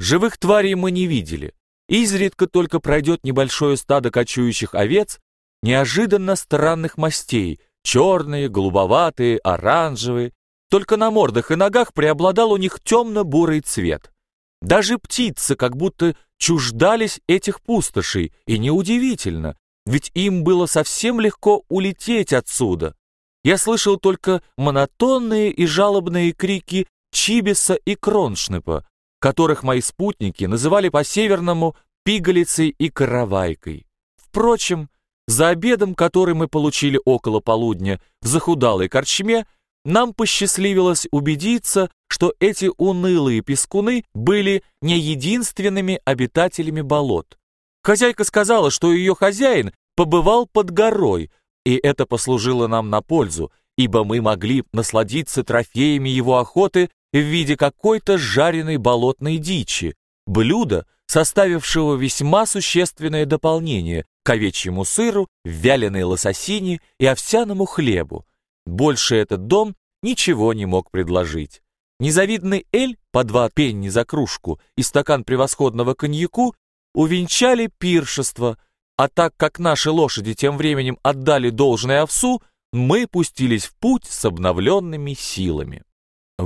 Живых тварей мы не видели. Изредка только пройдет небольшое стадо кочующих овец, неожиданно странных мастей, черные, голубоватые, оранжевые. Только на мордах и ногах преобладал у них темно-бурый цвет. Даже птицы как будто чуждались этих пустошей, и неудивительно, ведь им было совсем легко улететь отсюда. Я слышал только монотонные и жалобные крики Чибиса и Кроншнепа, которых мои спутники называли по-северному пигалицей и каравайкой. Впрочем, за обедом, который мы получили около полудня в захудалой корчме, нам посчастливилось убедиться, что эти унылые пескуны были не единственными обитателями болот. Хозяйка сказала, что ее хозяин побывал под горой, и это послужило нам на пользу, ибо мы могли насладиться трофеями его охоты в виде какой-то жареной болотной дичи, блюда, составившего весьма существенное дополнение к овечьему сыру, вяленой лососине и овсяному хлебу. Больше этот дом ничего не мог предложить. Незавидный эль по два пенни за кружку и стакан превосходного коньяку увенчали пиршество, а так как наши лошади тем временем отдали должное овсу, мы пустились в путь с обновленными силами.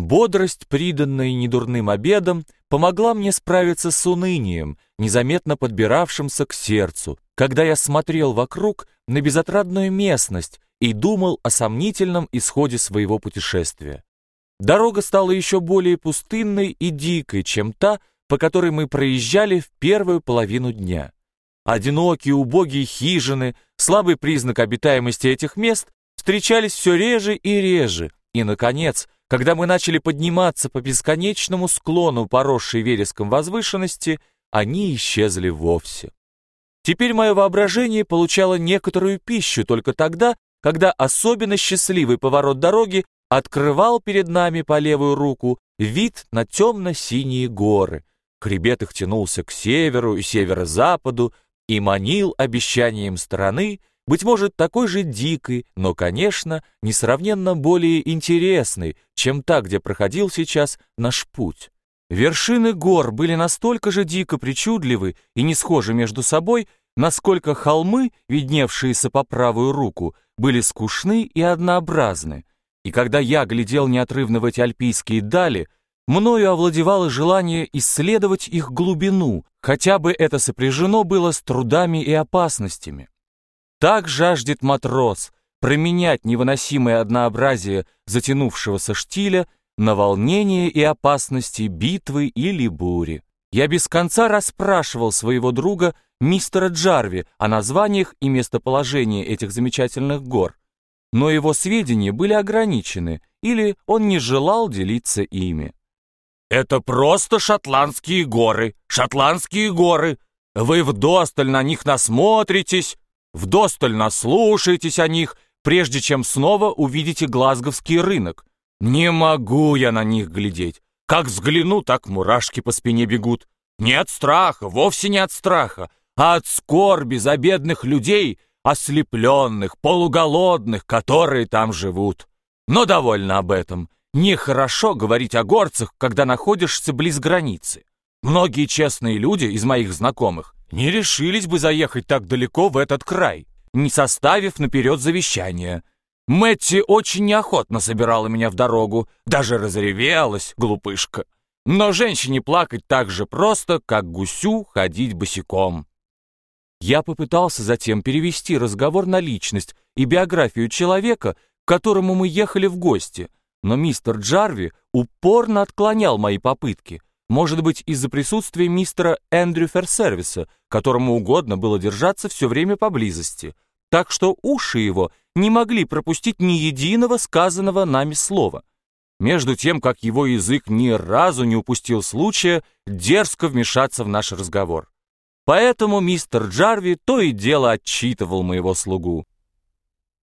Бодрость, приданная недурным обедом, помогла мне справиться с унынием, незаметно подбиравшимся к сердцу, когда я смотрел вокруг на безотрадную местность и думал о сомнительном исходе своего путешествия. Дорога стала еще более пустынной и дикой, чем та, по которой мы проезжали в первую половину дня. Одинокие убогие хижины, слабый признак обитаемости этих мест, встречались все реже и реже, и, наконец, когда мы начали подниматься по бесконечному склону, поросшей вереском возвышенности, они исчезли вовсе. Теперь мое воображение получало некоторую пищу только тогда, когда особенно счастливый поворот дороги открывал перед нами по левую руку вид на темно-синие горы. Хребет их тянулся к северу и северо-западу и манил обещанием страны, быть может, такой же дикой, но, конечно, несравненно более интересной, чем та, где проходил сейчас наш путь. Вершины гор были настолько же дико причудливы и не схожи между собой, насколько холмы, видневшиеся по правую руку, были скучны и однообразны. И когда я глядел неотрывно в эти альпийские дали, мною овладевало желание исследовать их глубину, хотя бы это сопряжено было с трудами и опасностями. Так жаждет матрос променять невыносимое однообразие затянувшегося штиля на волнение и опасности битвы или бури. Я без конца расспрашивал своего друга мистера Джарви о названиях и местоположении этих замечательных гор, но его сведения были ограничены, или он не желал делиться ими. «Это просто шотландские горы, шотландские горы. Вы вдосталь на них насмотритесь, вдосталь наслушаетесь о них, прежде чем снова увидите Глазговский рынок. Не могу я на них глядеть. Как взгляну, так мурашки по спине бегут. Не от страха, вовсе не от страха, а от скорби за бедных людей, ослепленных, полуголодных, которые там живут. Но довольно об этом. Нехорошо говорить о горцах, когда находишься близ границы. Многие честные люди из моих знакомых не решились бы заехать так далеко в этот край, не составив наперед завещания. Мэтти очень неохотно собирала меня в дорогу, даже разревелась, глупышка. Но женщине плакать так же просто, как гусю ходить босиком. Я попытался затем перевести разговор на личность и биографию человека, к которому мы ехали в гости, но мистер Джарви упорно отклонял мои попытки — может быть, из-за присутствия мистера Эндрю Ферсервиса, которому угодно было держаться все время поблизости, так что уши его не могли пропустить ни единого сказанного нами слова. Между тем, как его язык ни разу не упустил случая дерзко вмешаться в наш разговор. Поэтому мистер Джарви то и дело отчитывал моего слугу.